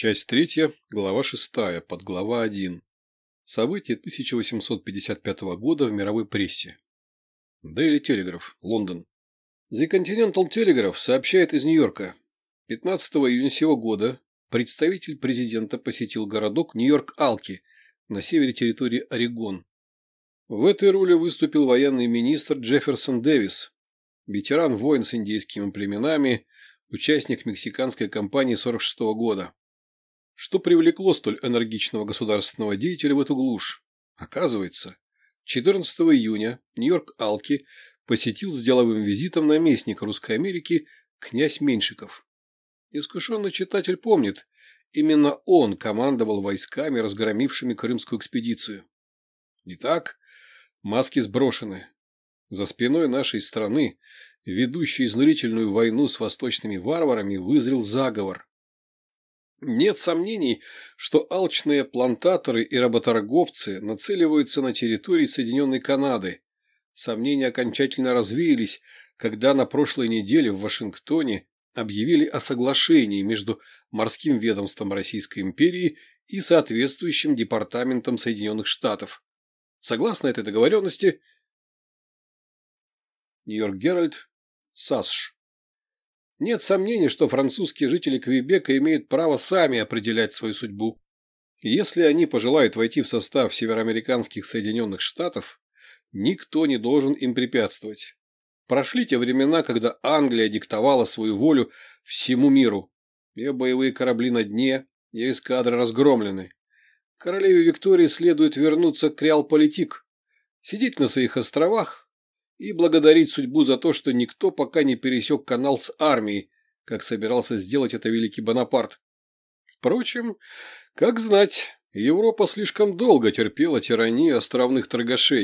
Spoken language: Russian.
Часть третья, глава шестая, подглава один. События 1855 года в мировой прессе. Daily Telegraph, Лондон. The Continental Telegraph сообщает из Нью-Йорка. 15 июня сего года представитель президента посетил городок Нью-Йорк-Алки на севере территории Орегон. В этой роли выступил военный министр Джефферсон Дэвис, ветеран войн с индейскими племенами, участник мексиканской кампании 46 -го года. Что привлекло столь энергичного государственного деятеля в эту глушь? Оказывается, 14 июня Нью-Йорк Алки посетил с деловым визитом наместник Русской Америки князь Меньшиков. Искушенный читатель помнит, именно он командовал войсками, разгромившими Крымскую экспедицию. Итак, маски сброшены. За спиной нашей страны, ведущей изнурительную войну с восточными варварами, вызрел заговор. Нет сомнений, что алчные плантаторы и работорговцы нацеливаются на территории Соединенной Канады. Сомнения окончательно развеялись, когда на прошлой неделе в Вашингтоне объявили о соглашении между морским ведомством Российской империи и соответствующим департаментом Соединенных Штатов. Согласно этой договоренности, Нью-Йорк Геральд, САСШ. Нет сомнений, что французские жители Квебека имеют право сами определять свою судьбу. Если они пожелают войти в состав североамериканских Соединенных Штатов, никто не должен им препятствовать. Прошли те времена, когда Англия диктовала свою волю всему миру. Ее боевые корабли на дне, ее эскадры разгромлены. Королеве Виктории следует вернуться к реал-политик, сидеть на своих островах, и благодарить судьбу за то, что никто пока не пересек канал с армией, как собирался сделать это великий Бонапарт. Впрочем, как знать, Европа слишком долго терпела тиранию островных торгашей.